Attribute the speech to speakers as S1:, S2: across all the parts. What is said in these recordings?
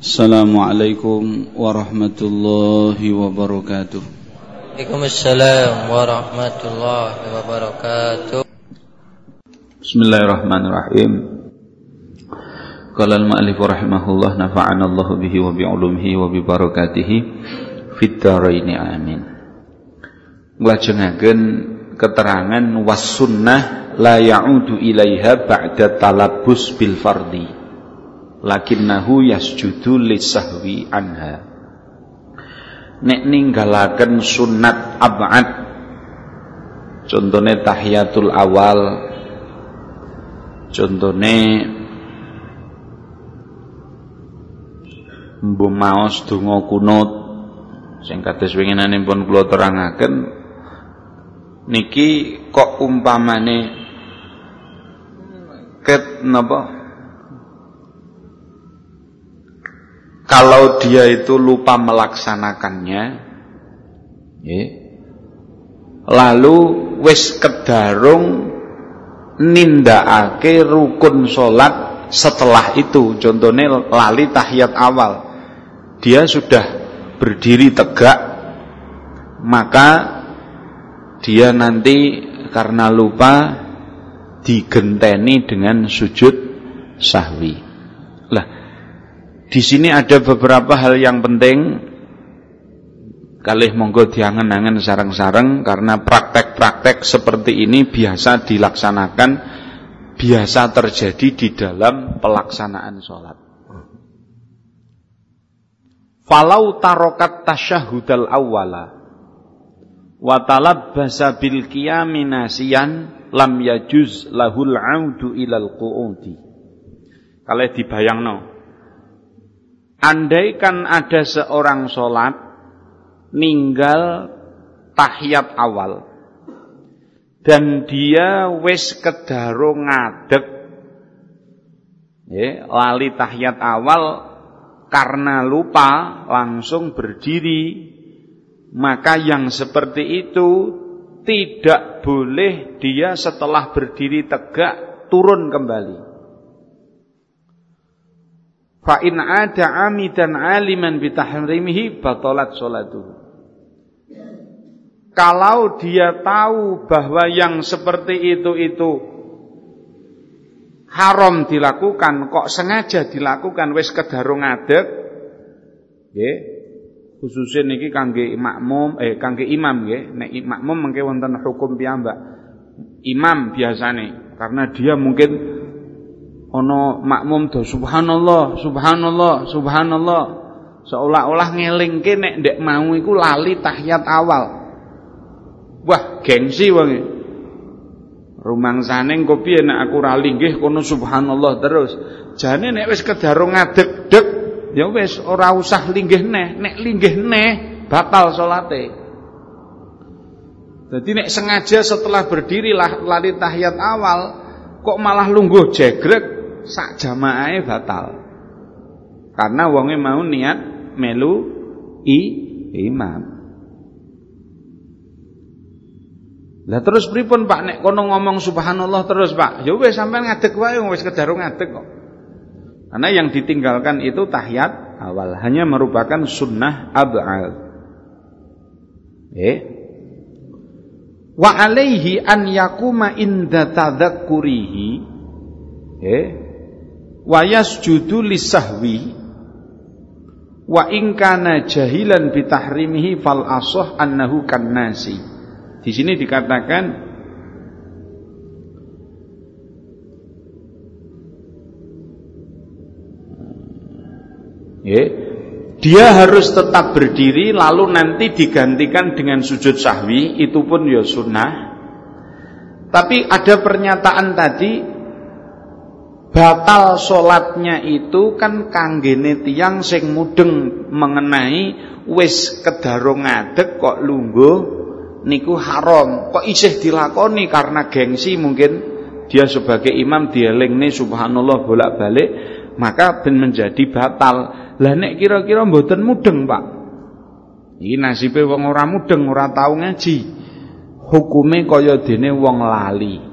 S1: Assalamualaikum warahmatullahi
S2: wabarakatuh. Waalaikumsalam warahmatullahi wabarakatuh. Bismillahirrahmanirrahim. Qala al-mu'allif rahimahullah nafa'ana Allah bihi wa bi'ulumhi wa bi'barakatihi amin. Nglajengaken keterangan was sunnah la ya'udu ilaiha ba'da talabus bil lakinnahu yasjudu lisahwi anha. Nek ninggalaken sunat ab'ad. Contohnya tahiyatul awal. Contohnya mbok maos donga kunut. Sing kados winginane pun kula terangaken niki kok umpamane ket napa kalau dia itu lupa melaksanakannya ya, lalu wis kedarung nindakake rukun sholat setelah itu. Contohnya lali tahiyat awal. Dia sudah berdiri tegak maka dia nanti karena lupa digenteni dengan sujud sahwi di sini ada beberapa hal yang penting Kalih monggo diangen-angen sarang-sarang karena praktek-praktek seperti ini biasa dilaksanakan, biasa terjadi di dalam pelaksanaan sholat. Falau tarokat tasyahudal awwala wa talabbasa bil qiyami lam yajuz lahul audu ilal qu'udi. Kalau dibayangno, Andaikan ada seorang sholat ninggal tahiyat awal dan dia wis kedaro ngadeg ya, lali tahiyat awal karena lupa langsung berdiri maka yang seperti itu tidak boleh dia setelah berdiri tegak turun kembali Fa in ada amidan aliman bitahrimihi batalat salatuhu. Kalau dia tahu bahwa yang seperti itu itu haram dilakukan, kok sengaja dilakukan wis kedarung ngadeg, nggih. Khususnya niki kangge makmum eh kangge imam nggih. Nek makmum mengke wonten hukum piyambak. Imam biasane karena dia mungkin ono makmum do subhanallah subhanallah subhanallah. Seolah-olah ngelingke nek ndek mau iku lali tahiyat awal. Wah gengsi wong rumangsane engko piye nek aku ra linggih kono subhanallah terus. Jane nek wis kedarung ngadeg-deg ya wis ora usah linggih neh. Nek linggih neh batal salate. Jadi nek sengaja setelah berdiri lali tahiyat awal kok malah lungguh jegrek sak jamaahe batal. Karena wonge mau niat melu i imam. Lah terus pripun Pak nek kono ngomong subhanallah terus Pak? Ya wis sampean ngadeg wae wis kedaru ngadeg kok. Karena yang ditinggalkan itu tahiyat awal hanya merupakan sunnah ab'al. Eh? Wa alaihi an yakuma inda tadzakkurihi eh wa yasjudu lisahwi wa in kana jahilan bitahrimihi fal asah annahu kannasi di sini dikatakan ya dia harus tetap berdiri lalu nanti digantikan dengan sujud sahwi itu pun ya sunnah. Tapi ada pernyataan tadi batal solatnya itu kan kanggene tiang sing mudeng mengenai wis kedarung ngadeg kok lungguh niku haram. Kok isih dilakoni? Karena gengsi mungkin dia sebagai imam dielingne subhanallah bolak-balik maka ben menjadi batal. Lah nek kira-kira mboten mudeng Pak? Iki nasibe wong ora mudeng ora tau ngaji. Hukume kaya dene wong lali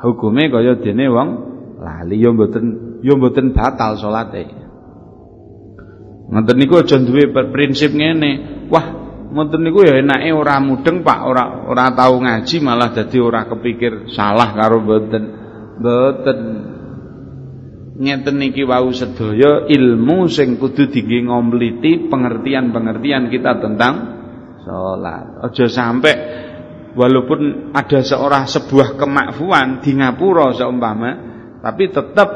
S2: hukume kaya dene wong lali ya mboten ya mboten batal salate. Ngoten niku aja duwe prinsip ngene. Wah, ngoten niku ya enake ora mudeng Pak, ora ora tau ngaji malah dadi ora kepikir salah karo mboten. Mboten. Ngeten niki wau sedaya ilmu sing kudu dingge ngomliti pengertian-pengertian kita tentang salat. Aja sampai walaupun ada seorang sebuah kemakfuan di ngapura seumpama tapi tetap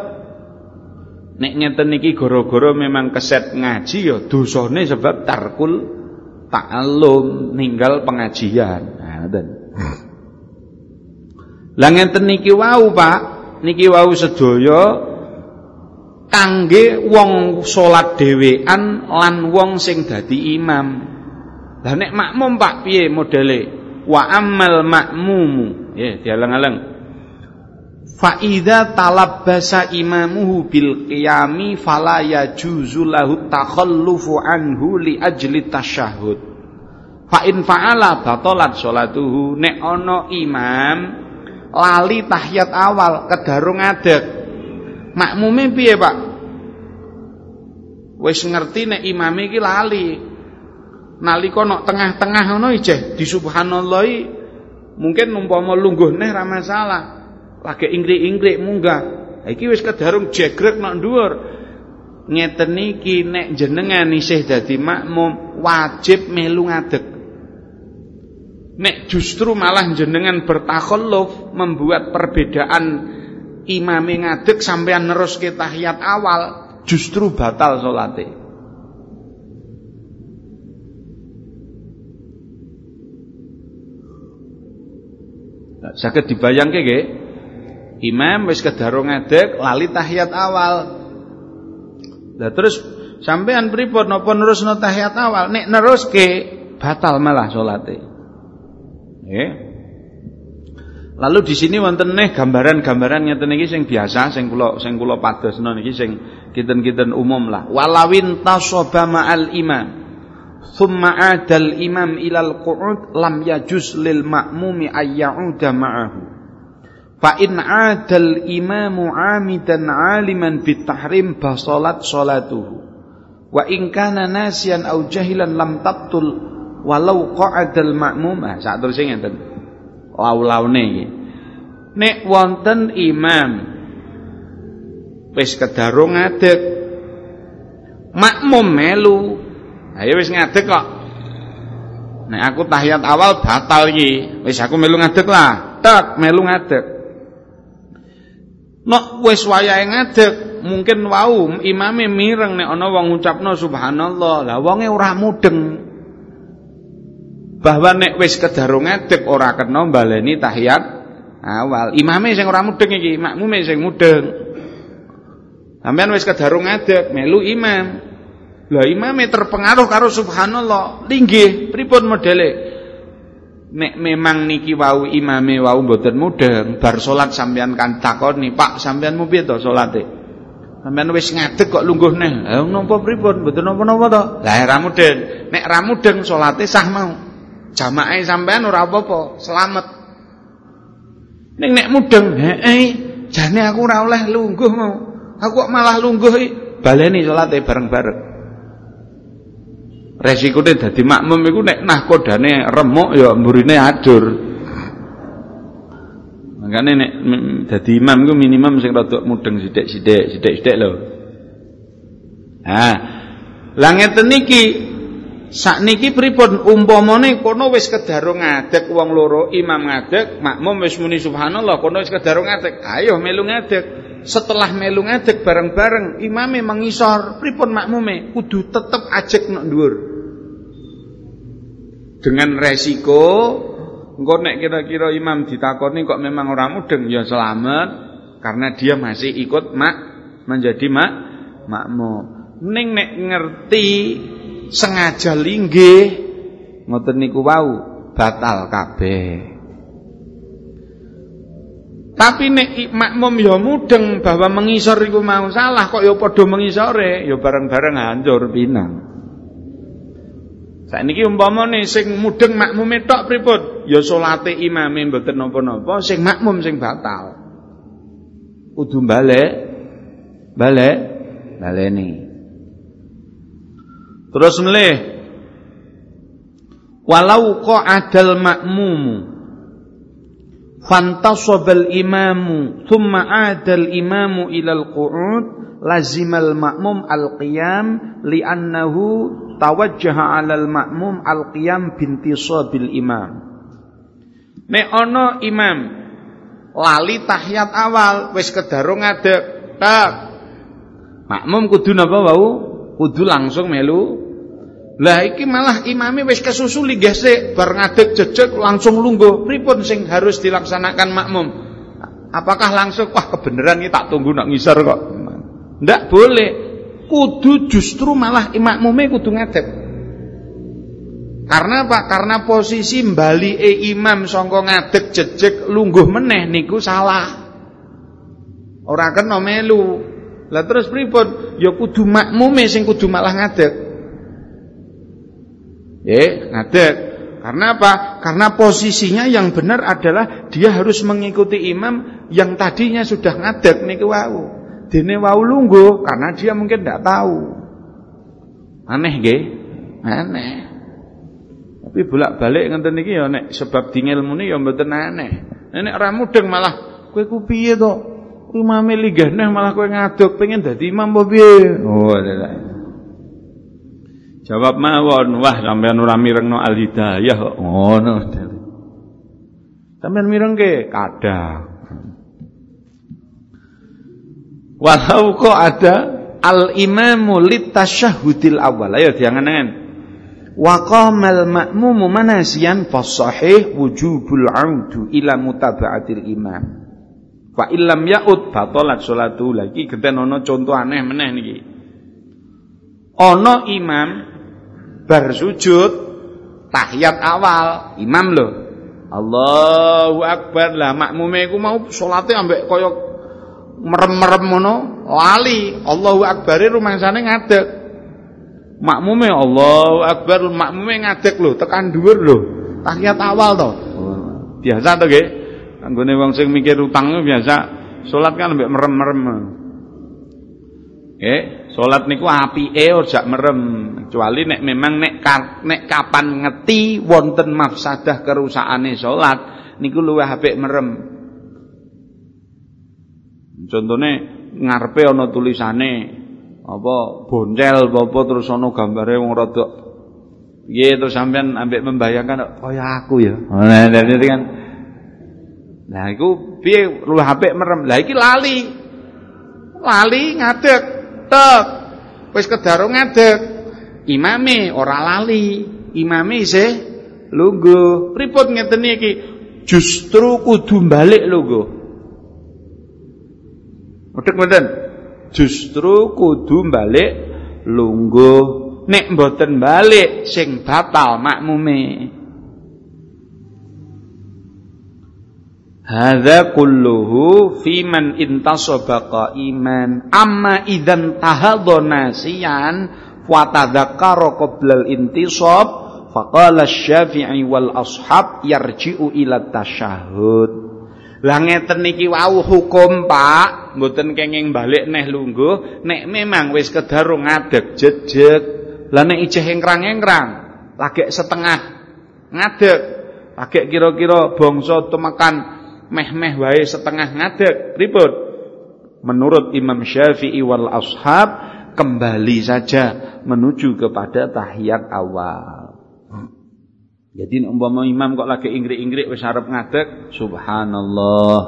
S2: nek ngeten niki gara-gara memang keset ngaji ya dosane sebab tarkul ta'allum ninggal pengajian. Nah ngoten. Lah ngeten niki wau Pak. Niki wau sedaya kangge wong salat dhewean lan wong sing dadi imam. Lah nek makmum Pak piye modele wa ammal ma'mumu. Ya dialang-alang. Fa idza talabbasa imamuhu bil qiyami fala yajuzu lahu takhallufu anhu li ajli tasyahud. Fa in fa'ala batalat salatuhu nek ana imam lali tahiyat awal kedarung ngadeg makmume piye Pak? Wis ngerti nek imame iki lali nalika nok tengah-tengah ngono ijeh di subhanallah mungkin umpama lungguh neh ra masalah. Lagi ingrik-ingrik munggah. Iki wis kedarung jegrek nok dhuwur. Ngeten iki nek jenengan isih dadi makmum wajib melu ngadeg. Nek justru malah jenengan bertakhalluf membuat perbedaan imame ngadeg sampean neruske tahiyat awal justru batal salate Saged dibayangke nggih. Imam wis kedaro ngadeg lali tahiyat awal. Lah terus sampean pripun napa nerusno tahiyat awal? Nek neruske batal malah salate. Nggih. Lalu di sini wonten neh gambaran-gambaran ngeten iki sing biasa sing kula sing kula padosno niki sing kinten-kinten umum lah. Walawin tasaba ma'al imam thumma adal imam ilal qu'ud lam yajuz lil ma'mumi ay ya'uda ma'ahu. Fa in adal imamu amidan aliman bitahrim basalat salatuhu. Wa in kana nasiyan au jahilan lam tabtul walau qa'adal ma'mum. Ah sak terus ngenten laulaune iki. Nek wonten imam wis kedarung ngadeg makmum melu Ayo wis ngadeg kok. Nek aku tahiyat awal batal iki, wis aku melu ngadeg lah. Tek melu ngadeg. Nek wis wayahe ngadeg, mungkin wau imame mireng nek ana wong ngucapno subhanallah. Lah wonge ora mudeng. Bahwa nek wis kedarung ngadeg ora kena baleni tahiyat awal. Imame sing ora mudeng iki, makmume sing mudeng. Sampeyan wis kedarung ngadeg, melu imam. Lah imame terpengaruh karo subhanallah. Linggih, pripun modele? Nek memang niki wau imame wau mboten mudeng, bar salat sampean kan takoni, "Pak, sampean mu piye to salate?" Sampean wis ngadeg kok lungguh neh. Lah napa pripun? Mboten napa-napa to. Lah ra mudeng. Nek ra mudeng salate sah mau. Jamaah sampean ora apa-apa, selamat. Ning nek mudeng, heeh, jane aku ora oleh lungguh mau. Aku kok malah lungguh baleni salate bareng-bareng. Resikone dadi makmum iku nek nahkodane remuk ya mburine adur. Makane nek dadi imam iku minimum sing rada mudeng sithik-sithik, sithik-sithik lho. Ha. Lah ngeten niki sakniki pripun umpamane kono wis kedarung ngadeg wong loro imam ngadeg makmum wis muni subhanallah kono wis kedarung ngadeg ayo melu ngadeg setelah melu ngadeg bareng-bareng imame mengisor pripun makmume kudu tetep ajek nok dhuwur dengan resiko engko nek kira-kira imam ditakoni kok memang orang mudeng ya selamat karena dia masih ikut mak menjadi mak makmum. Ning nek ngerti sengaja linggih ngoten niku wau batal kabeh. Tapi nek makmum ya mudeng bahwa mengisor iku mau salah kok ya padha mengisore ya bareng-bareng hancur pinang. Saiki umpamane sing mudeng makmume tok pripun? Ya salate imame mboten napa-napa, sing makmum sing batal. Kudu balik balik baleni terus melih walau qa'adal ma'mumu fantasabal imamu thumma adal imamu ilal qu'ud lazimal ma'mum al-qiyam li'annahu tawajjaha 'alal ma'mum al-qiyam bintisabil imam. Nek ana imam lali tahiyat awal wis kedarung ngadeg tak. Makmum kudu napa wau kudu langsung melu. Lah iki malah imami wis kesusu linggih sik. Bar ngadeg jejeg langsung lungguh. Pripun sing harus dilaksanakan makmum? Apakah langsung wah kebenaran ini tak tunggu nak ngisar kok? Ndak boleh. Kudu justru malah makmume kudu ngadep. Karena apa? Karena posisi mbali e imam sangka ngadeg jejeg lungguh meneh niku salah. Ora kena melu. Lah terus pripun? Ya kudu makmume sing kudu malah ngadeg. Eh, ngadeg. Karena apa? Karena posisinya yang benar adalah dia harus mengikuti imam yang tadinya sudah ngadeg niku wau dene wau lungguh karena dia mungkin tidak tahu. Aneh nggih? Aneh. Tapi bolak-balik ngenten iki ya nek sebab dingilmune ya mboten aneh. Nek ora mudeng malah kowe ku piye to? Imame ligah malah kowe ngaduk pengen dadi imam apa piye? Oh, Jawab mawon, wah sampean ora mirengno al-hidayah kok ngono. Sampean mirengke kadang. Walau kok ada al-imamu litasyahudil awal. Ayo diangan-angan. Wa qamal ma'mumu manasiyan fasahih wujubul 'audu ila mutaba'atil imam. Fa illam ya'ud batalat sholatu. Lagi genten ana contoh aneh meneh niki. Ana imam bar sujud tahiyat awal, imam lho. Allahu akbar lah makmume iku mau salate ambek kaya merem-merem ngono lali. Allahu akbar rumangsane ngadeg. Makmume Allahu akbar makmume ngadeg lho tekan dhuwur lho. Tahiyat awal to. Biasa to nggih anggone wong sing mikir utang biasa salat kan mbek merem-merem. Nggih salat niku apike ora merem. Kecuali nek memang nek nek kapan ngeti wonten mafsadah kerusakane salat niku luwih apik merem Contohnya ngarepe ana tulisane apa boncel apa terus ana gambare wong rada piye terus sampean ambek membayangkan kaya aku ya. Nah, dari kan Nah, iku piye luwih apik merem. Lah iki lali. Lali ngadeg. Tek. Wis kedaro ngadeg. Imame ora lali. Imame isih lungguh. Pripun ngeten iki? Justru kudu balik lungguh. Mudhek mboten? Justru kudu balik lungguh. Nek mboten balik sing batal makmume. Hadza kulluhu fi man intasaba qa'iman amma idzan tahadha nasiyan wa tadzakkara qabla al-intisab faqala asy-Syafi'i wal ashab yarji'u ila tasyahhud lah ngeten wau hukum, Pak. Mboten kenging balik neh lungguh, nek memang wis kedarung ngadeg jejeg. Lah nek ijeh engkrang-engkrang, lagi setengah ngadeg. Lagi kira-kira bangsa temekan meh-meh wae setengah ngadeg. Pripun? Menurut Imam Syafi'i wal ashab kembali saja menuju kepada tahiyat awal. Jadi umpama imam kok lagi ingrik-ingrik wis arep ngadeg, subhanallah.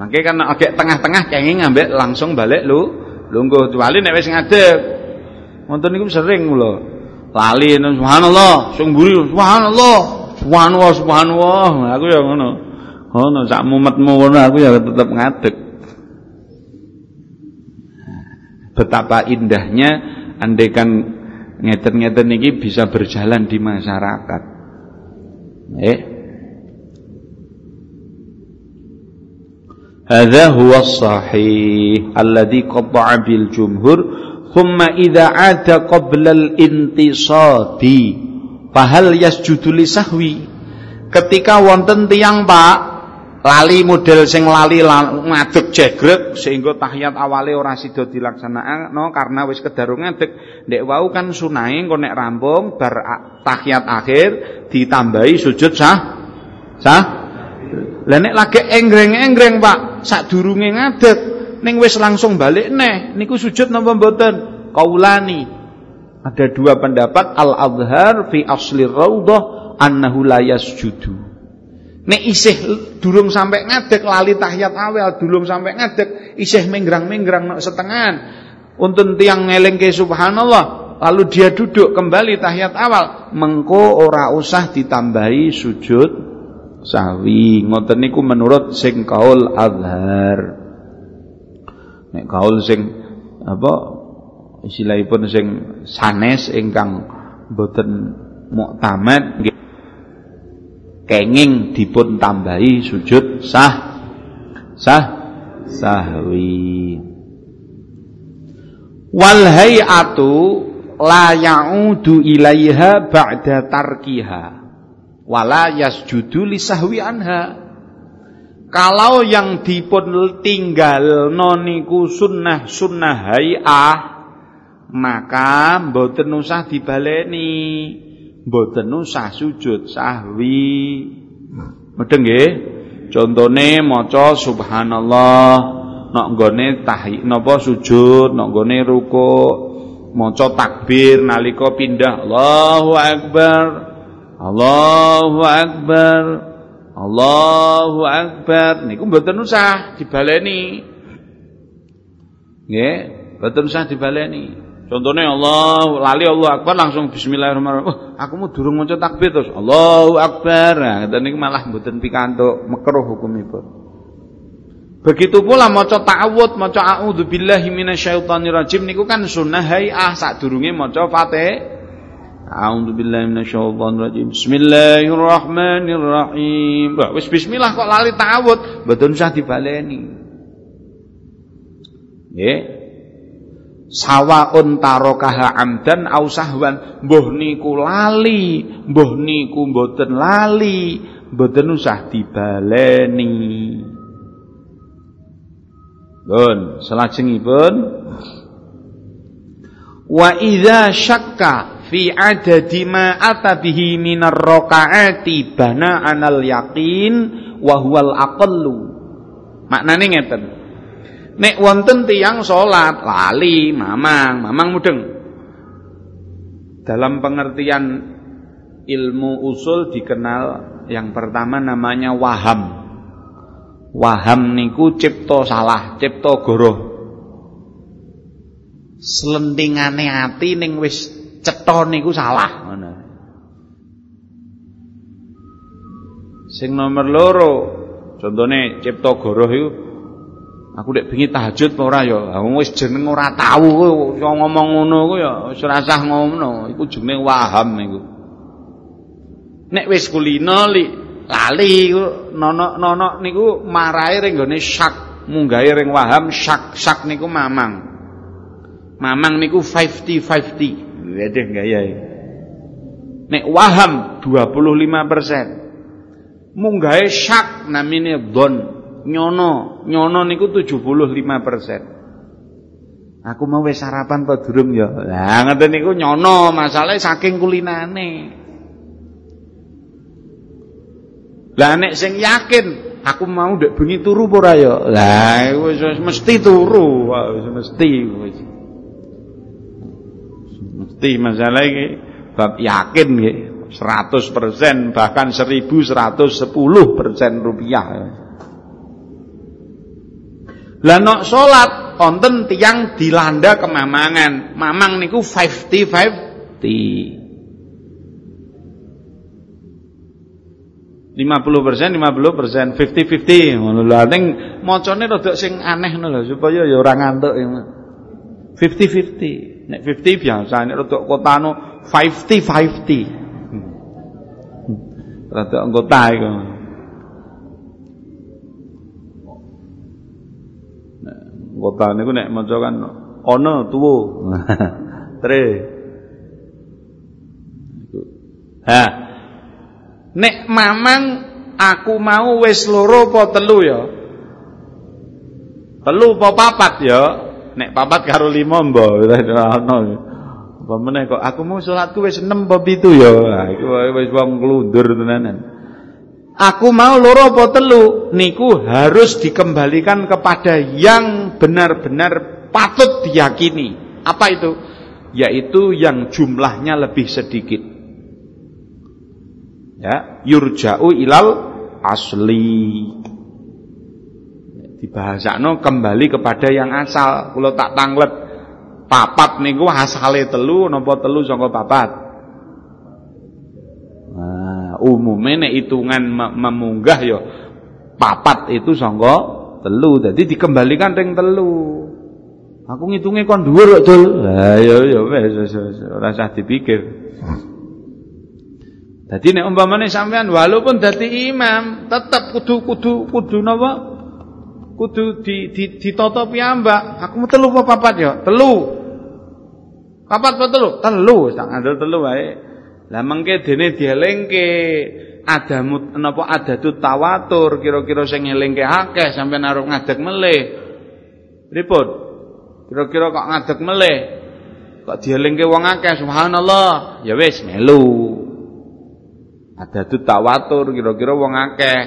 S2: Mangke kan agak tengah-tengah kenging ngambil langsung balik lu lungguh kecuali nek wis ngadeg. Wonten niku sering kula. Lali subhanallah, sing mburi subhanallah, subhanallah subhanallah. Aku ya ngono. Ngono sak mumetmu ngono aku ya tetep ngadeg. Betapa indahnya andaikan ngeten-ngeten niki bisa berjalan di masyarakat. Eh. Alladhi qata'a bil jumhur thumma idza 'ada qabla al intisadi fahal yasjudu li sahwi ketika wonten tiang Pak lali model sing lali ngadeg jegrek sehingga tahiyat awale ora sida dilaksanakno karena wis kedaru ngadeg. Ndek wau kan sunahe engko nek rampung bar tahiyat akhir ditambahi sujud sah sah. Lah nek lagi enggreng-enggreng Pak sadurunge ngadeg ning wis langsung balik neh niku sujud napa mboten? Kaulani. Ada dua pendapat. Al-azhar fi asli raudhah annahu la yasjudu Nek isih durung sampai ngadeg lali tahiyat awal, durung sampai ngadeg isih menggrang-menggrang setengahan. Untuk tiang ke subhanallah, lalu dia duduk kembali tahiyat awal, mengko ora usah ditambahi sujud sahwi. Ngoten niku menurut sing kaul azhar. Nek kaul sing apa istilahipun sing sanes ingkang boten muktamad kenging dipun tambahi sujud sah sah sahwi. Wal hayatu la ya'udu ilaiha ba'da tarkiha wala yasjudu li sahwi anha. Kalau yang dipun tinggal noniku sunnah sunnah hayah maka mboten usah dibaleni mboten usah sujud sahwi. Mudeng nggih? Contone maca subhanallah nek nggone tahi napa sujud, nek nggone rukuk, maca takbir nalika pindah Allahu akbar. Allahu akbar. Allahu akbar. Niku mboten usah dibaleni. Nggih, mboten usah dibaleni. Contohnya Allah lali Allah Akbar langsung Bismillahirrahmanirrahim. Oh, aku mau durung maca takbir terus Allahu Akbar. Nah, niku malah mboten pikantuk makruh hukumipun. Begitu pula maca ta'awud, maca a'udzu billahi minasyaitonir rajim niku kan sunnah hayah sadurunge maca Fatih. A'udzu billahi minasyaitonir rajim. Bismillahirrahmanirrahim. Wah, wis bismillah kok lali ta'awud, mboten usah dibaleni. Nggih sawaun tarokaha amdan au sahwan. Mbuh niku lali mbuh niku mboten lali mboten usah dibaleni. Pun salajengipun wa idza syakka fi adadi ma atabihi minar rakaati bana anal yakin wa huwal aqallu. Maknane ngeten Nek wonten tiang salat lali, mamang, mamang mudeng. Dalam pengertian ilmu usul dikenal yang pertama namanya waham. Waham niku cipto salah, cipto goroh. Selentingane ati ning wis cetha niku salah. Sing nomor loro, contohnya cipto goroh iku Aku dek bengi tahajud apa ora ya? Wis jeneng ora tahu kowe ngomong ngono ku ya wis ora ngono. Iku jeneng waham iku. Nek wis kulino li lali nono nono niku marahe ring gone syak, munggahe ring waham syak syak niku mamang. Mamang niku 50-50. Wedeh gaya. Nek waham 25%. Munggahe syak namine don nyono, nyono niku 75%. Aku mau wis sarapan apa durung ya? Lah ngoten niku nyono, masalahe saking kulinane. Lah nek sing yakin aku mau ndek bengi turu apa ora ya? Lah wis mesti turu, wis mesti wis. Mesti masalah iki bab yakin nggih. 100% bahkan 1110% rupiah. Lah nok salat wonten tiyang dilanda kemamangan. Mamang niku 50 50. 50% 50% 50-50 ngono lho ning macane rada sing aneh ngono supaya ya ora ngantuk 50-50 nek 50 biasa nek rada kotano 50-50 rada anggota iku Kota niku nek maca kan ana tuwa. Tre. Ha. Nek mamang Aku mau wis loro apa telu ya? Telu apa papat ya? Nek papat karo lima mbok ono. Apa meneh kok aku mau salatku wis 6 apa 7 ya. Nah, iku wis wong klundur tenanan. Aku mau loro apa telu niku harus dikembalikan kepada yang benar-benar patut diyakini. Apa itu? Yaitu yang jumlahnya lebih sedikit. Ya, yurja'u ilal asli dibahasakno kembali kepada yang asal. Kalau tak tanglet papat niku asale telu napa telu saka papat. Umumnya hitungan memunggah ya papat itu saka telu. Jadi dikembalikan ring telu. Aku ngitungnya kon dhuwur kok, Dul. Lah ya ya wis ora usah dipikir. Jadi nek umpamane sampean walaupun dadi imam, tetap kudu kudu kudu napa? kudu di, di, ditata piyambak. Aku telu apa papat ya? Telu. Papat apa telu? Telu, tak ngandel telu wae. Lah mengke dene dielingke ada napa adatu tawatur kira-kira sing ngelingke akeh sampai naruh ngadeg melih. Pripun? Kira-kira kok ngadeg melih. Kok dielingke wong akeh subhanallah. Ya wis melu. Adatu tawatur kira-kira wong akeh.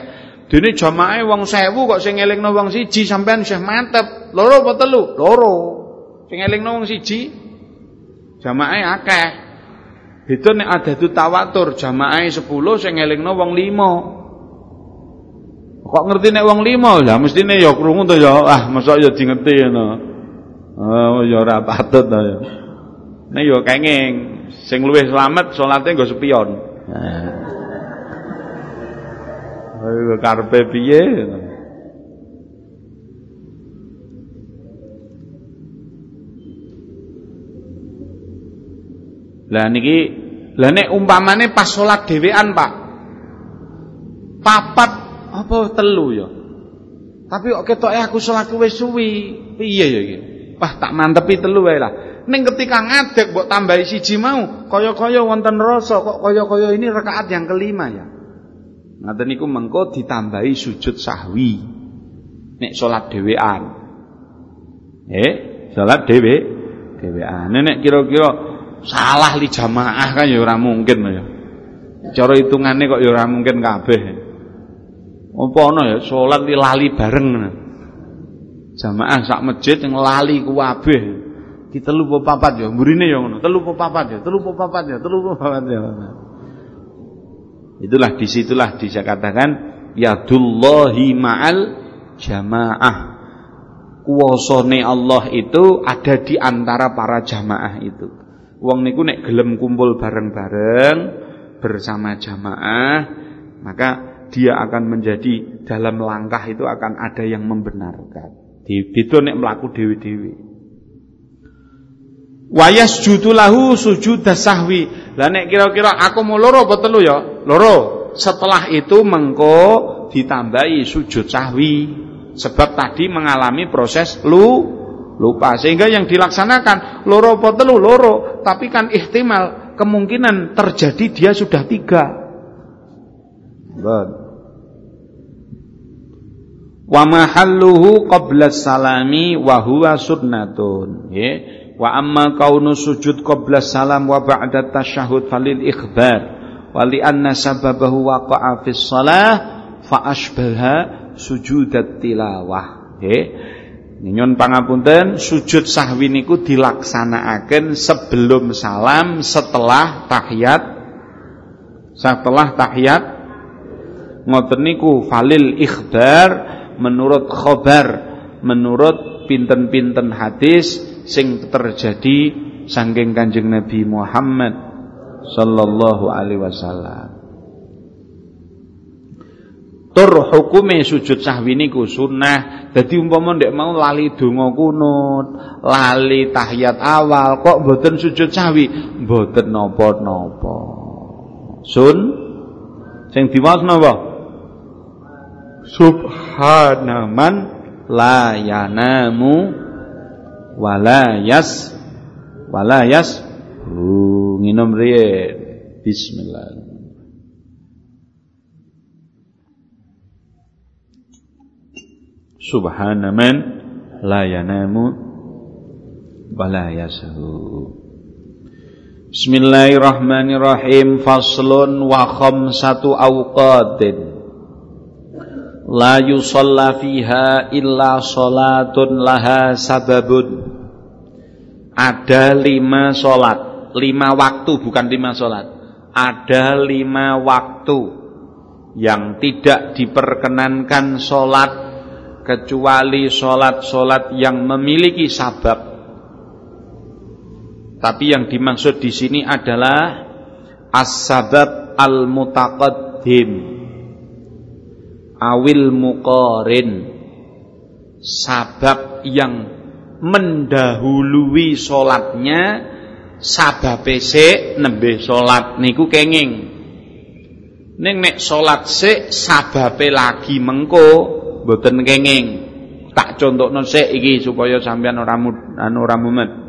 S2: Dene jamaah wong 1000 kok sing elingno wong siji sampean isih mantep. Loro apa telu? Loro. Sing elingno wong siji jamaah akeh. Beda nek adatu tawatur jamaah 10 sing elingno wong 5. Kok ngerti nek wong 5? Lah mestine ya krungu to ya. Ah, mosok ya dingeti ngono. Oh, ya ora patut to ya. Nek ya kenging sing luwih slamet salate nggo spion. Nah. Ayo karepe piye? Lah niki lah nek umpamane pas salat dhewean, Pak. Papat apa telu ya? Tapi kok ketoke aku salatku wis suwi. Piye ya iki? Wah, tak mantepi telu wae lah. Ning ketika ngadeg mbok tambahi siji mau, kaya-kaya wonten rasa kok kaya-kaya ini rakaat yang kelima ya. Ngaten niku mengko ditambahi sujud sahwi. Nek salat dhewean. Eh, salat dhewe dhewean. Nek kira-kira salah li jamaah kan ya ora mungkin ya. Cara hitungane kok ya ora mungkin kabeh. Apa ana ya salat li lali bareng. Jamaah sak masjid yang lali kabeh. Kita lupa papat ya, mburine ya ngono. Telu papat ya, telu papat ya, telu papat ya. Itulah di situlah dikatakan yadullahi ma'al jamaah. Kuwasane Allah itu ada di antara para jamaah itu. Wong niku nek gelem kumpul bareng-bareng bersama jamaah, maka dia akan menjadi dalam langkah itu akan ada yang membenarkan. Di beda nek mlaku dewi-dewi. Wayas jutulahu sujud sahwi. Lah nek kira-kira aku mau loro apa telu ya? Loro. Setelah itu mengko ditambahi sujud sahwi. Sebab tadi mengalami proses lu lupa. Sehingga yang dilaksanakan loro apa telu? Loro, tapi kan ihtimal kemungkinan terjadi dia sudah tiga. Wa mahalluhu qabla salami wa huwa sunnatun. Yeah. Wa amma kaunu sujud qabla salam wa ba'da tasyahud falil ikhbar. Wa li anna sababahu waqa'a fi shalah fa asbaha sujudat tilawah. Nggih nyun pangapunten sujud sahwi niku dilaksanakaken sebelum salam setelah tahiyat setelah tahiyat ngoten niku falil ikhbar menurut khobar menurut pinten-pinten hadis sing terjadi sangking Kanjeng Nabi Muhammad sallallahu alaihi wasallam. Tur hukume sujud sahwi niku sunnah. Dadi umpama ndek mau lali donga kunut, lali tahiyat awal kok mboten sujud sahwi, mboten napa-napa. Sun sing diwaos napa? Subhanaman la yanamu wala yas wala yas riyen bismillah subhana man la yanamu wa yasahu Bismillahirrahmanirrahim. Faslun wa khamsatu awqatin. La yusalla fiha illa salatun laha sababun. Ada lima solat lima waktu bukan lima solat ada lima waktu yang tidak diperkenankan solat kecuali solat-solat yang memiliki sabab. Tapi yang dimaksud di sini adalah as-sabab al-mutaqaddim. Awil muqarin. Sabab yang mendahului solatnya sabab sik nembe solat niku kenging. Ning nek solat sik sababe lagi mengko mboten kenging tak contohno sik iki supaya sampean ora anu ora mumet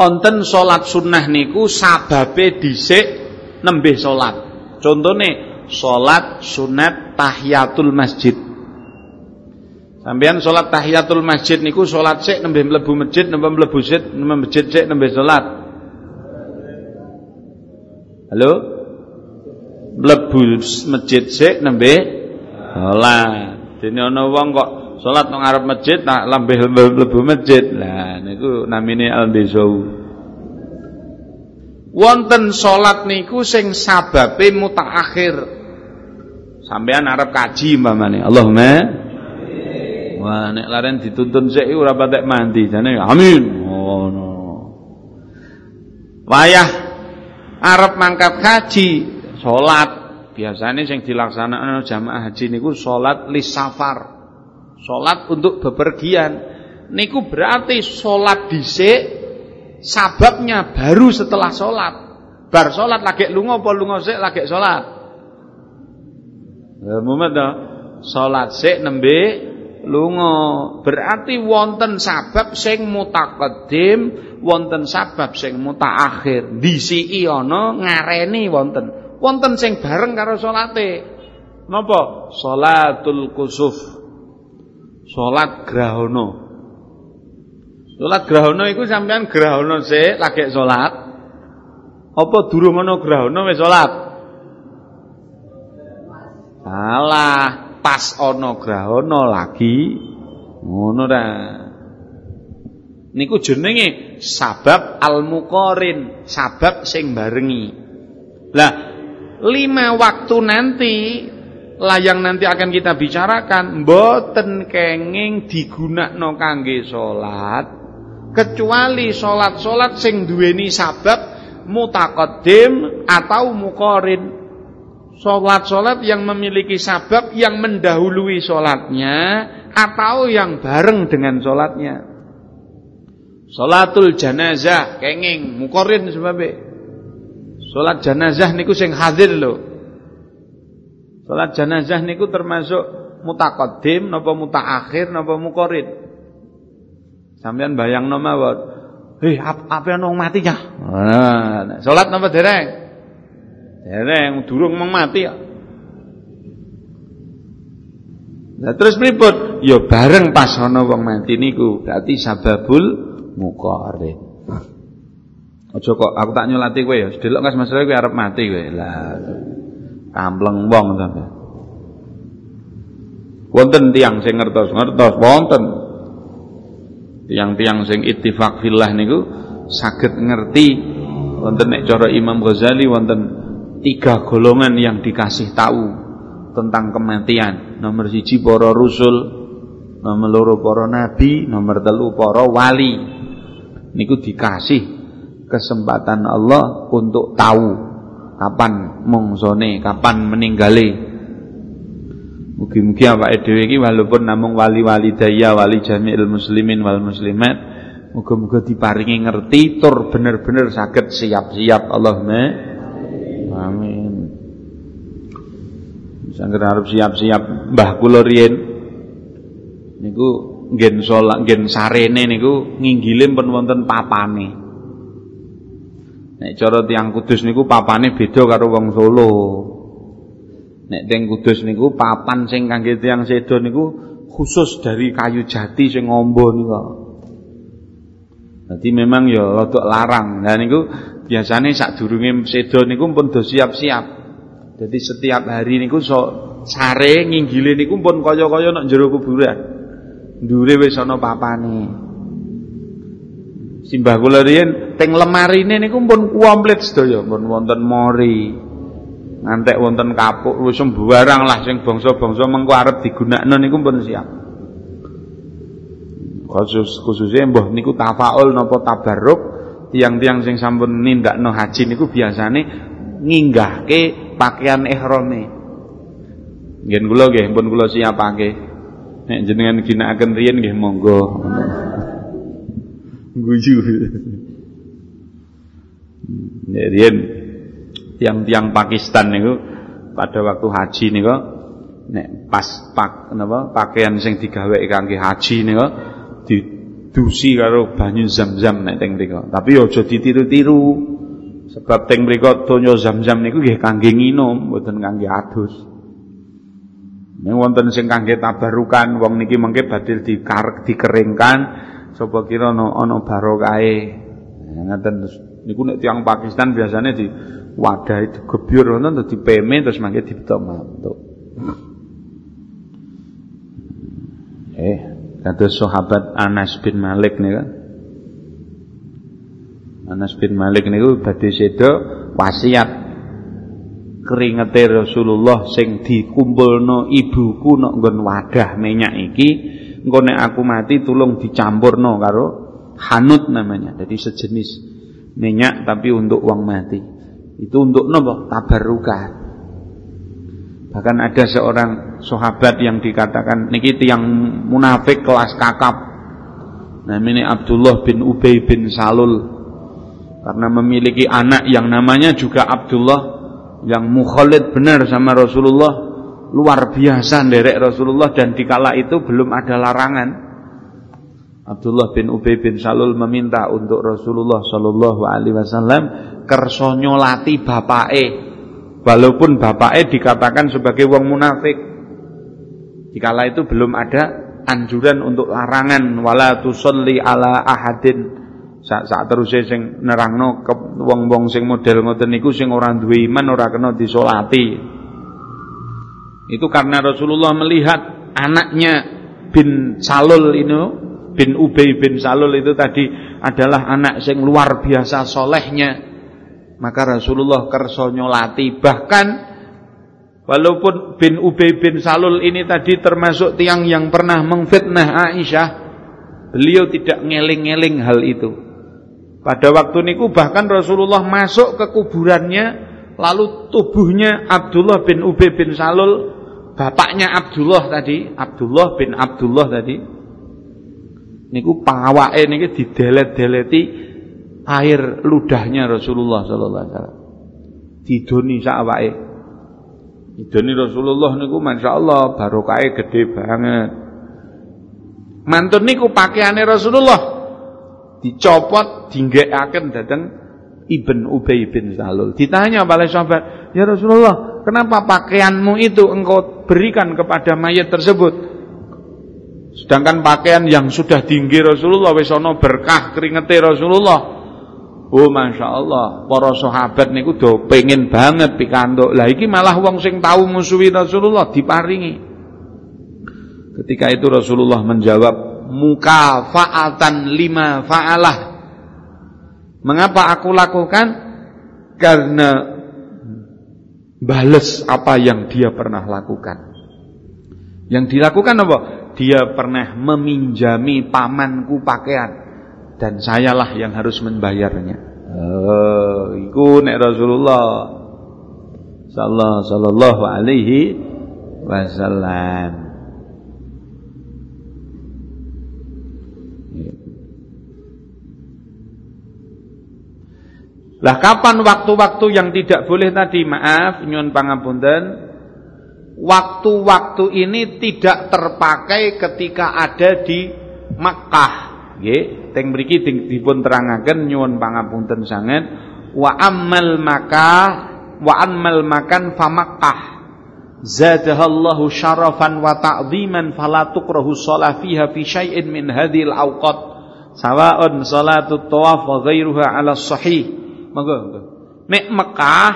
S2: Onten salat sunnah niku sababe dhisik nembe salat. Contone salat sunat tahiyatul masjid. Sampeyan salat tahiyatul masjid niku salat sik nembe mlebu masjid, nembe mlebu masjid, nembe masjid sik nembe salat. Halo? Mlebu masjid sik nembe salat. Dene ana wong kok Salat nang ngarep masjid tak lambeh lebu masjid. Lah niku namine al-bizau. Wonten salat niku sing sababe mutaakhir. Sampean arep kaji umpamane. Allahumma Wah nek laren dituntun sik ora patek mandi jane amin. Oh no. Wayah arep mangkat kaji salat biasanya sing dilaksanakno jamaah haji niku salat lisafar. Salat untuk bepergian. Niku berarti salat dhisik sababnya baru setelah salat. Bar salat lagi lunga apa lunga sik lagi salat? Ya mumet to. Salat sik nembe lunga. Berarti wonten sabab sing mutaqaddim, wonten sabab sing mutaakhir. Disiki ana ngareni wonten. Wonten sing bareng karo salate. Napa? Salatul kusuf. Salat grahana. Salat grahana iku sampean grahana sik lagi salat. Apa durung ana grahana wis salat? Salah, pas ana grahana lagi ngono ta. Niku jenenge sabab al-muqarin, sabab sing barengi. Lah, lima waktu nanti layang nanti akan kita bicarakan. Mboten kenging digunakno kangge salat kecuali salat-salat sing duweni sabab mutaqaddim atau muqarin. Salat-salat yang memiliki sabab yang mendahului salatnya atau yang bareng dengan salatnya Salatul janazah kenging muqarin sebabnya Salat janazah niku sing hadir lho Salat jenazah niku termasuk mutaqaddim napa mutaakhir napa muqarrid. Sampeyan bayangno mawon. Heh, apa ana wong mati ya? Nah, salat napa dereng? Dereng, durung mung mati ya. Nah terus pripun? Ya bareng pas ana wong mati niku, berarti sababul muqarrid. Aja kok aku tak nyolati kowe ya, delok kas masalah kowe arep mati kowe. Lah Kampleng wong sampe. Wonten tiang sing ngertos-ngertos wonten. Tiang-tiang sing ittifaq fillah niku saged ngerti wonten nek cara Imam Ghazali wonten tiga golongan yang dikasih tahu tentang kematian. Nomor siji para rasul, nomor loro para nabi, nomor telu para wali. Niku dikasih kesempatan Allah untuk tahu kapan mongsone, kapan meninggale. Mugi-mugi awake dhewe iki walaupun namung wali-wali daya, wali jami'il muslimin wal muslimat, muga-muga diparingi ngerti tur bener-bener saged siap-siap Allahumma amin. Sangger arep siap-siap Mbah kula riyen niku ngen salat ngen sarene niku nginggile pun wonten papane. Nek cara tiang Kudus niku papane beda karo wong Solo. Nek teng Kudus niku papan sing kangge tiang sedo niku khusus dari kayu jati sing ngombo niku. Jadi memang ya rada larang. Nah niku biasane sadurunge sedo niku pun do siap-siap. Jadi setiap hari niku so, sare nginggile niku pun kaya-kaya nek jero kuburan. Ndure wis ana papane. Simbah kula riyen teng lemarine niku pun komplit sedaya, pun wonten mori. Ngantek wonten kapuk wis sembarang lah sing bangsa-bangsa mengko arep digunakno niku pun siap. Khusus khususnya mbah niku tafaul napa tabarruk tiang-tiang sing sampun nindakno haji niku biasane nginggahke pakaian ihrame. Nggih kula nggih pun kula siapake. Nek jenengan ginakaken riyen nggih monggo. Guyu. Nek riyen tiang-tiang Pakistan niku pada waktu haji niku nek pas pak napa pakaian sing digawe kangge haji niku didusi karo banyu zam-zam nek teng mriku. Tapi aja ditiru-tiru. Sebab teng mriku donya zam-zam niku nggih kangge nginum, mboten kangge adus. Nek wonten sing kangge tabarukan, wong niki mengke badhe dikarek dikeringkan, sapa kira ana ana barokahe. Ngaten niku nek tiyang Pakistan biasanya di wadah itu gebyur ngoten terus dipeme terus mangke dibetok mantuk. Eh, Kata sahabat Anas bin Malik nih kan. Anas bin Malik niku badhe sedo wasiat keringete Rasulullah sing dikumpulno ibuku nok nggon wadah minyak iki engko nek aku mati tulung dicampurno karo hanut namanya. Jadi sejenis minyak tapi untuk uang mati. Itu untuk nopo tabarukan. Bahkan ada seorang sahabat yang dikatakan niki yang munafik kelas kakap. Namanya Abdullah bin Ubay bin Salul. Karena memiliki anak yang namanya juga Abdullah yang mukhalid benar sama Rasulullah, luar biasa derek Rasulullah dan dikala itu belum ada larangan. Abdullah bin Ubay bin Salul meminta untuk Rasulullah Shallallahu Alaihi Wasallam kerso nyolati bapake Walaupun bapaknya dikatakan sebagai wong munafik. Dikala itu belum ada anjuran untuk larangan wala tusolli ala ahadin. Saat, saat terus sing nerangno ke wong-wong sing model ngoten niku sing ora duwe iman ora kena disolati. Itu karena Rasulullah melihat anaknya bin Salul ini bin Ubay bin Salul itu tadi adalah anak sing luar biasa solehnya maka Rasulullah kerso nyolati bahkan walaupun bin Ubay bin Salul ini tadi termasuk tiang yang pernah mengfitnah Aisyah, beliau tidak ngeling-ngeling hal itu. Pada waktu niku bahkan Rasulullah masuk ke kuburannya lalu tubuhnya Abdullah bin Ubay bin Salul bapaknya Abdullah tadi, Abdullah bin Abdullah tadi niku pawake niki didelet-deleti air ludahnya Rasulullah sallallahu alaihi wasallam. Didoni awake. Didoni Rasulullah niku masyaallah barokahe gede banget. Mantun niku pakaiane Rasulullah dicopot dinggekaken dateng Ibn Ubay bin Salul. Ditanya oleh sahabat, "Ya Rasulullah, kenapa pakaianmu itu engkau berikan kepada mayat tersebut?" Sedangkan pakaian yang sudah tinggi Rasulullah wis berkah keringete Rasulullah. Oh Masya Allah Para sahabat niku do pengen banget pikantuk Lah iki malah wong sing tahu musuhi Rasulullah diparingi Ketika itu Rasulullah menjawab muka fa'atan lima fa'alah Mengapa aku lakukan? Karena Bales apa yang dia pernah lakukan Yang dilakukan apa? Dia pernah meminjami pamanku pakaian dan sayalah yang harus membayarnya. Oh, iku nek Rasulullah sallallahu alaihi wasallam. Lah kapan waktu-waktu yang tidak boleh tadi? Maaf, nyuwun pangapunten. Waktu-waktu ini tidak terpakai ketika ada di Makkah, nggih teng mriki dipun terangaken nyuwun pangapunten sanget. Wa ammal maka wa ammal makan fa Makkah. Zadahallahu syarafan wa ta'dhiman fala tukrahu shalah fiha fi syai'in min hadhil awqat. Sawa'un salatut tawaf wa ghairuha 'ala sahih monggo nek Mekah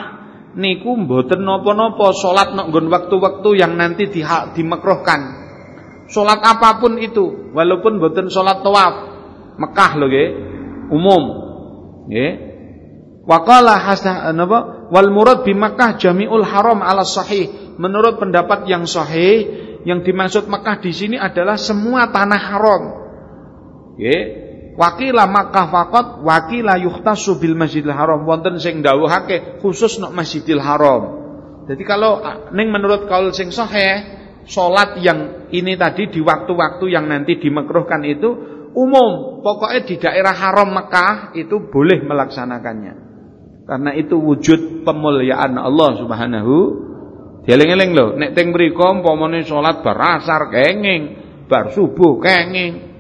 S2: niku mboten napa-napa salat nek nggon waktu-waktu yang nanti di, dimekruhkan. Salat apa pun itu walaupun mboten salat tawaf. Mekah lho nggih. Umum nggih. Waqala hasan napa? Wal murad bi Makkah jami'ul haram ala sahih. Menurut pendapat yang sahih yang dimaksud Mekah di sini adalah semua tanah haram. Nggih. Wakila Makkah faqat wakila yuhtasu bil Masjidil Haram wonten sing dawuhake khusus nok Masjidil Haram. Jadi kalau ning menurut kaul sing sahih salat yang ini tadi di waktu-waktu yang nanti dimekruhkan itu umum, pokoknya di daerah haram Mekah itu boleh melaksanakannya. Karena itu wujud pemuliaan Allah Subhanahu Dieling-eling lho, nek teng mriku umpamane salat bar asar kenging, bar subuh kenging.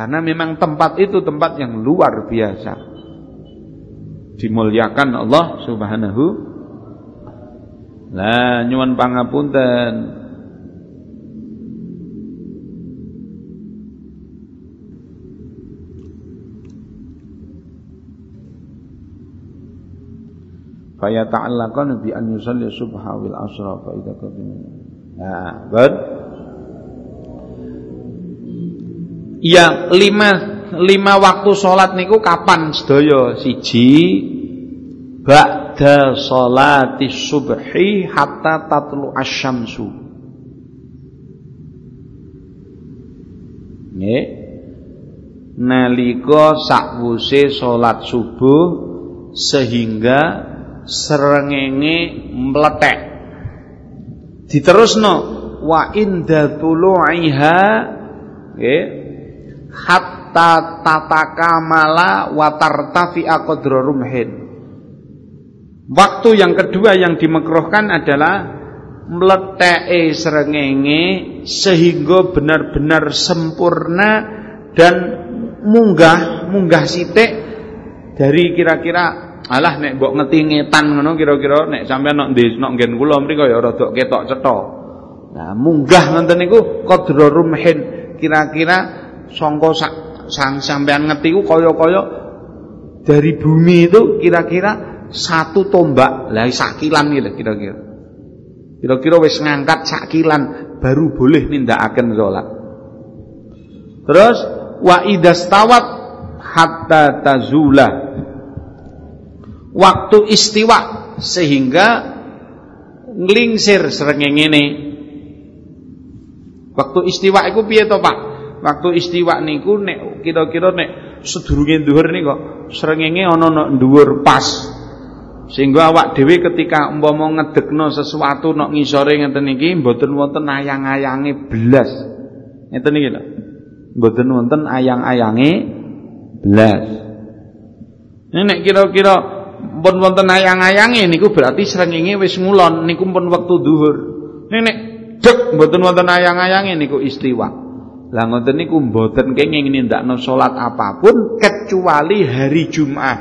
S2: Karena memang tempat itu tempat yang luar biasa. Dimuliakan Allah Subhanahu Lah nyuwun pangapunten. fayata'allaqan bi an yusalli subha wal asra fa idza Nah, ben Ya lima lima waktu sholat niku kapan? Sedaya siji ba'da sholati subhi hatta tatlu asyamsu. Nggih. Nalika sakwuse salat subuh sehingga srengenge meletek. Diterusno wa inda tulu'iha nggih hatta tatakamala wa tartafi'a qadra rumhin. Waktu yang kedua yang dimekruhkan adalah meleteke srengenge sehingga benar-benar sempurna dan munggah munggah sitik dari kira-kira Alah nek mbok ngeti ngetan ngono kira-kira nek sampean nok ndis nok nggen kula mriko ya rada ketok cetha. Nah, munggah ngoten niku qadra rumhin kira-kira sangka sang sampean ngeti ku kaya-kaya dari bumi itu kira-kira satu tombak. Lah sakilan lho kira-kira. Kira-kira wis ngangkat sakilan baru boleh nindakaken salat. Terus wa idastawat hatta tazula waktu istiwa sehingga nglingsir srengenge ini. Waktu istiwa iku piye to, Pak? Waktu istiwa niku nek kira-kira nek sedurunge dhuwur nika srengenge ana nek dhuwur pas. Sehingga awak dhewe ketika umpama ngedekno sesuatu nok ngisore ngeten iki mboten wonten ayang-ayange blas. Ngeten iki lho. Mboten wonten ayang-ayange blas. Nek kira-kira pun wonten ayang-ayange niku berarti srengenge wis ngulon niku pun wektu zuhur. Nek dek mboten wonten ayang-ayange niku istiwa. Lah ngoten niku mboten kenging nindakno salat apa pun kecuali hari Jumat.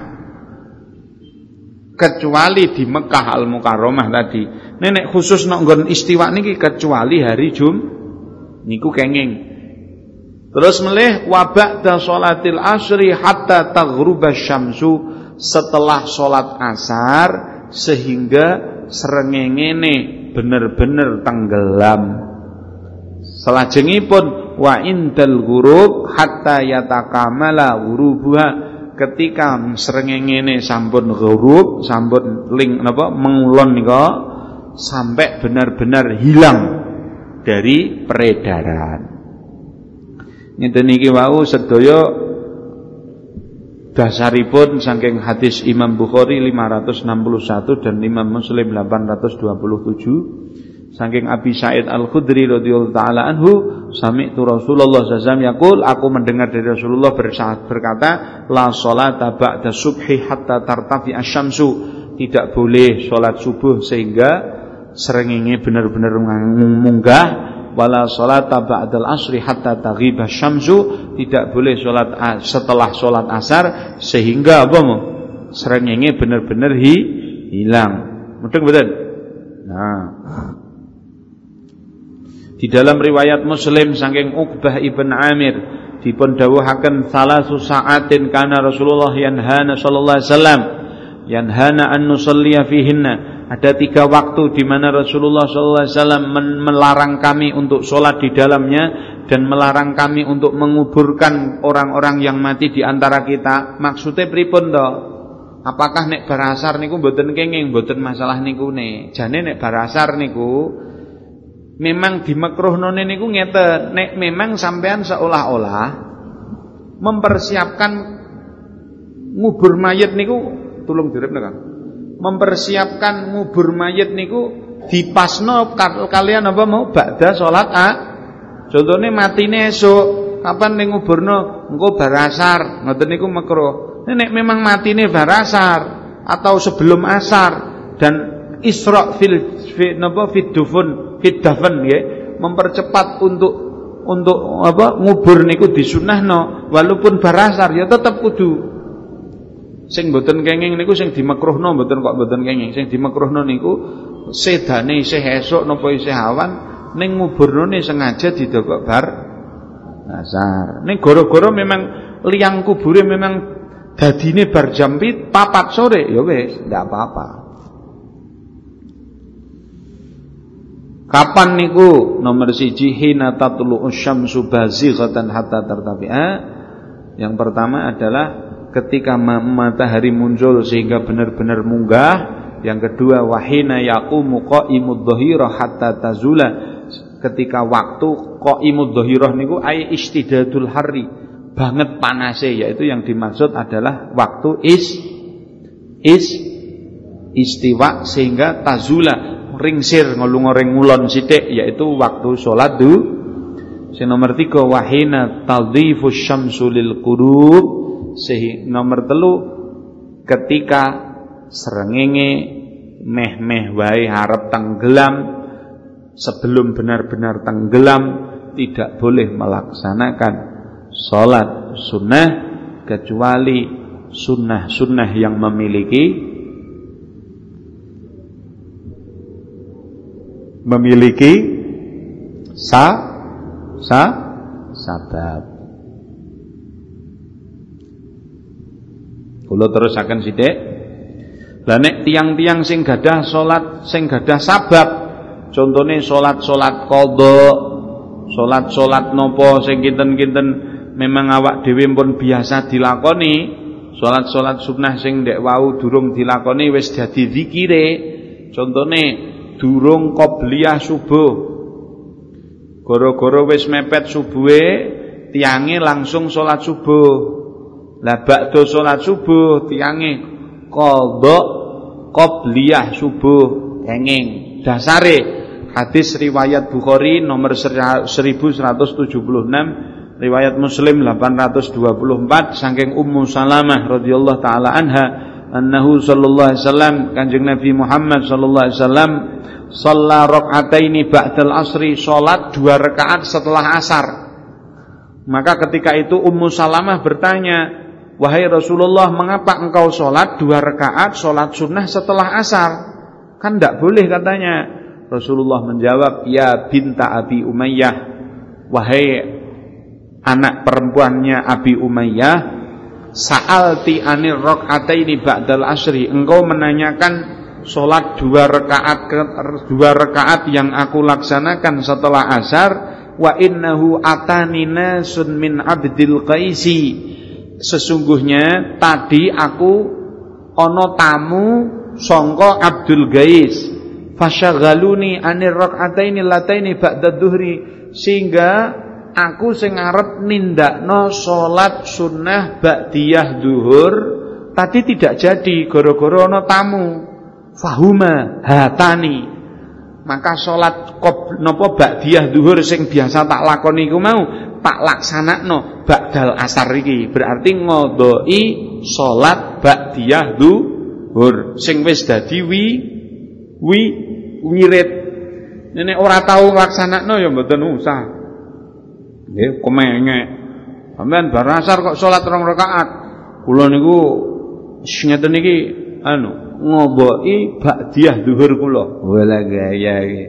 S2: Kecuali di Mekah Al Mukarramah tadi. Nenek khusus nok nggon istiwa niki kecuali hari Jum niku kenging. Terus melih wabak dan salatil asri hatta taghruba syamsu setelah sholat asar sehingga serengengene bener-bener tenggelam. Selajengipun wa indal ghurub hatta yatakamala ghurubuha ketika serengengene sampun ghurub sampun ling napa mengulon nika sampai benar-benar hilang dari peredaran. Ngeten niki wau sedaya Dasaripun saking hadis Imam Bukhari 561 dan Imam Muslim 827 saking Abi Sa'id Al-Khudri radhiyallahu taala anhu sami'tu Rasulullah sallallahu yaqul aku mendengar dari Rasulullah berkata la sholata ba'da subhi hatta tartafi asyamsu. Tidak boleh sholat subuh sehingga serengenge benar-benar munggah. Wala salata ba'dal asri hatta taghiba syamsu tidak boleh salat setelah salat asar sehingga apa mu? Srengenge bener-bener hi, hilang. Mudeng betul nah Di dalam riwayat Muslim saking Uqbah ibn Amir dipun dawuhaken salasu sa'atin kana Rasulullah yanhana sallallahu alaihi wasallam yanhana an nusalliya fihinna. Ada tiga waktu di mana Rasulullah sallallahu alaihi wasallam melarang kami untuk sholat di dalamnya dan melarang kami untuk menguburkan orang-orang yang mati di antara kita. Maksudnya pripun to? Apakah nek barasar niku mboten kenging, mboten masalah niku ne. Jane nek barasar niku memang dimekruhnone niku ngeten, nek memang sampean seolah-olah mempersiapkan ngubur mayat niku tulung direp kan. Mempersiapkan ngubur mayat niku dipasno kalian apa mau ba'da salat ah. Contohnya matine esuk, kapan ning nguburno engko barasar, ngoten niku makruh. Nek memang matine barasar atau sebelum asar dan isra fil fi napa fid dufun dafan nggih. Mempercepat untuk untuk apa ngubur niku disunahno walaupun barasar ya tetep kudu. Sing mboten kenging niku sing dimakruhno mboten kok mboten kenging sing dimakruhno niku sedane isih esuk napa isih awan ning nguburne sengaja didokok bar asar ning gara-gara memang liang kubure memang dadine bar jam papat sore ya wis ndak apa-apa Kapan niku nomor siji hina tatlu syamsu bazighatan hatta tartafi'a. Yang pertama adalah ketika matahari muncul sehingga benar-benar munggah. Yang kedua wahina yaqumu qa'imud dhahira hatta tazula. Ketika waktu qa'imud dhahirah niku ay istidadul hari. Banget panase yaitu yang dimaksud adalah waktu is is istiwa sehingga tazula ringsir ngolong-ngoreng ngulon sithik yaitu waktu salat du. Sing nomor 3 wahina tadhifu syamsu lil qurub sehingga nomor telu ketika srengenge meh-meh wae harap tenggelam sebelum benar-benar tenggelam tidak boleh melaksanakan salat sunnah kecuali sunnah-sunnah yang memiliki memiliki sa sa sabab. Kula terusaken sithik. Lah nek tiang-tiang sing gadah salat sing gadah sabab, contone salat-salat qadha, salat-salat napa sing kinten-kinten memang awak dhewe pun biasa dilakoni, salat-salat sunnah sing ndek wau durung dilakoni wis dadi zikire. Contone durung qobliyah subuh. Goro-goro wis mepet subuhe, tiange langsung salat subuh. Lah bakdo salat subuh tiange qadha qobliyah subuh kenging. Dasare hadis riwayat Bukhari nomor 1176 riwayat Muslim 824 saking Ummu Salamah radhiyallahu taala anha annahu sallallahu alaihi wasallam Kanjeng Nabi Muhammad sallallahu alaihi wasallam Shalla rak'ataini ba'dal asri Sholat dua rakaat setelah asar. Maka ketika itu Ummu Salamah bertanya Wahai Rasulullah mengapa engkau sholat dua rakaat Sholat sunnah setelah asar? Kan tidak boleh katanya. Rasulullah menjawab Ya binta Abi Umayyah. Wahai anak perempuannya Abi Umayyah Sa'alti anir rak'ataini ba'dal asri. Engkau menanyakan Sholat dua rakaat dua rakaat yang aku laksanakan setelah asar. Wa innahu atani nasun min abdil qaisi. Sesungguhnya tadi aku ono tamu songko Abdul Gais. Fasyaghaluni anir rakaataini lataini ba'da dhuhri sehingga aku sing arep nindakno salat sunnah ba'diyah duhur tadi tidak jadi gara-gara ono tamu. Fahuma hatani. Maka salat napa ba'diyah zuhur sing biasa tak lakoni iku mau tak laksanakno ba'dal asar iki. Berarti ngodoi salat ba'diyah zuhur sing wis dadi wi wi wirid. Nek ora tau nglaksanakno ya mboten usah nggih komenge sampean bar asar kok salat rong rakaat kula niku ngeten iki anu ngoboki ba'diyah zuhur kula. Wala gaya iki.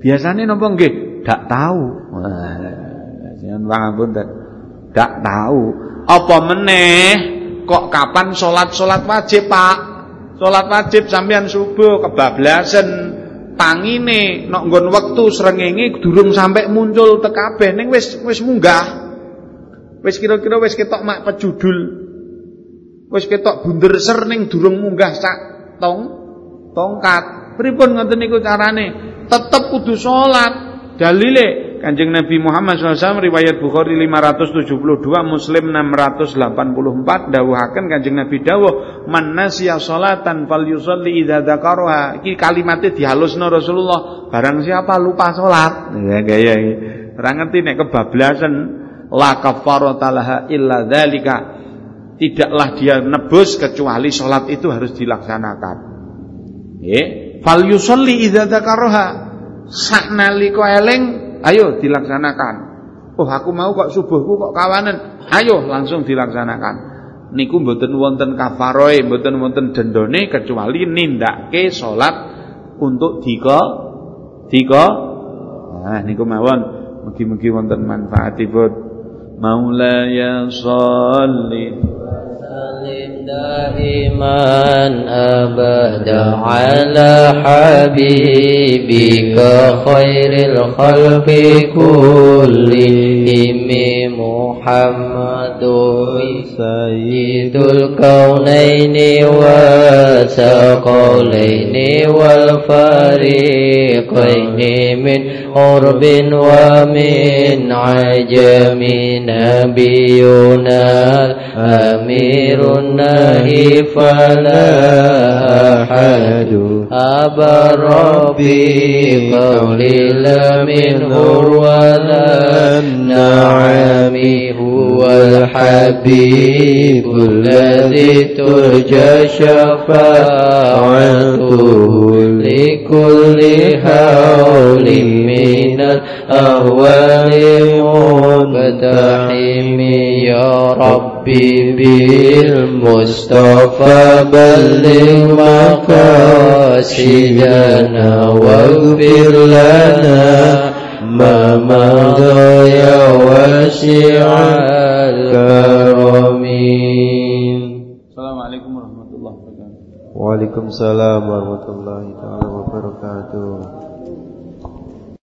S2: Biasane napa nggih Tidak tahu. Jangan pangapunten. Tidak tahu. Apa meneh kok kapan sholat-sholat wajib, Pak? Sholat wajib sampean subuh kebablasan pangine nok nggon wektu srengenge durung sampai muncul tekabeh ning wis wis munggah. Wis kira-kira wis ketok mak pejudul. Wis ketok bunder ser ning durung munggah sak tong tongkat. Pripun ngoten niku carane? Tetep kudu salat. Dalile Kanjeng Nabi Muhammad SAW riwayat Bukhari 572 Muslim 684 dawuhaken Kanjeng Nabi dawuh man nasiya salatan falyusalli idza dzakaraha. Iki kalimatnya dihalusno Rasulullah barang siapa lupa salat ya gaya iki ora ngerti nek kebablasan la kafarata laha illa dzalika. Tidaklah dia nebus kecuali salat itu harus dilaksanakan. Nggih falyusalli idza dzakaraha. Saknalika eling ayo dilaksanakan. Oh aku mau kok subuhku kok kawanan. Ayo langsung dilaksanakan. Niku mboten wonten kafaroe, mboten wonten dendone kecuali nindake salat untuk dika dika nah niku mawon mugi-mugi wonten manfaatipun Maulaya sholli
S1: دائما أبدا على حبيبك خير الخلق كلهم. محمد سيد الكونين والثقلين والفريقين من قرب ومن عجم نبينا الأمير النهي فلا أحد أبا ربي قولي لا منه ولا النعم هو الحبيب الذي ترجى شفاعته لكل هول من الأهوال مقتحم يا ربي بالمصطفى بلغ مقاصدنا واغفر لنا ما مضى يا واسع الكرم.
S3: Waalaikumsalam warahmatullahi taala wabarakatuh.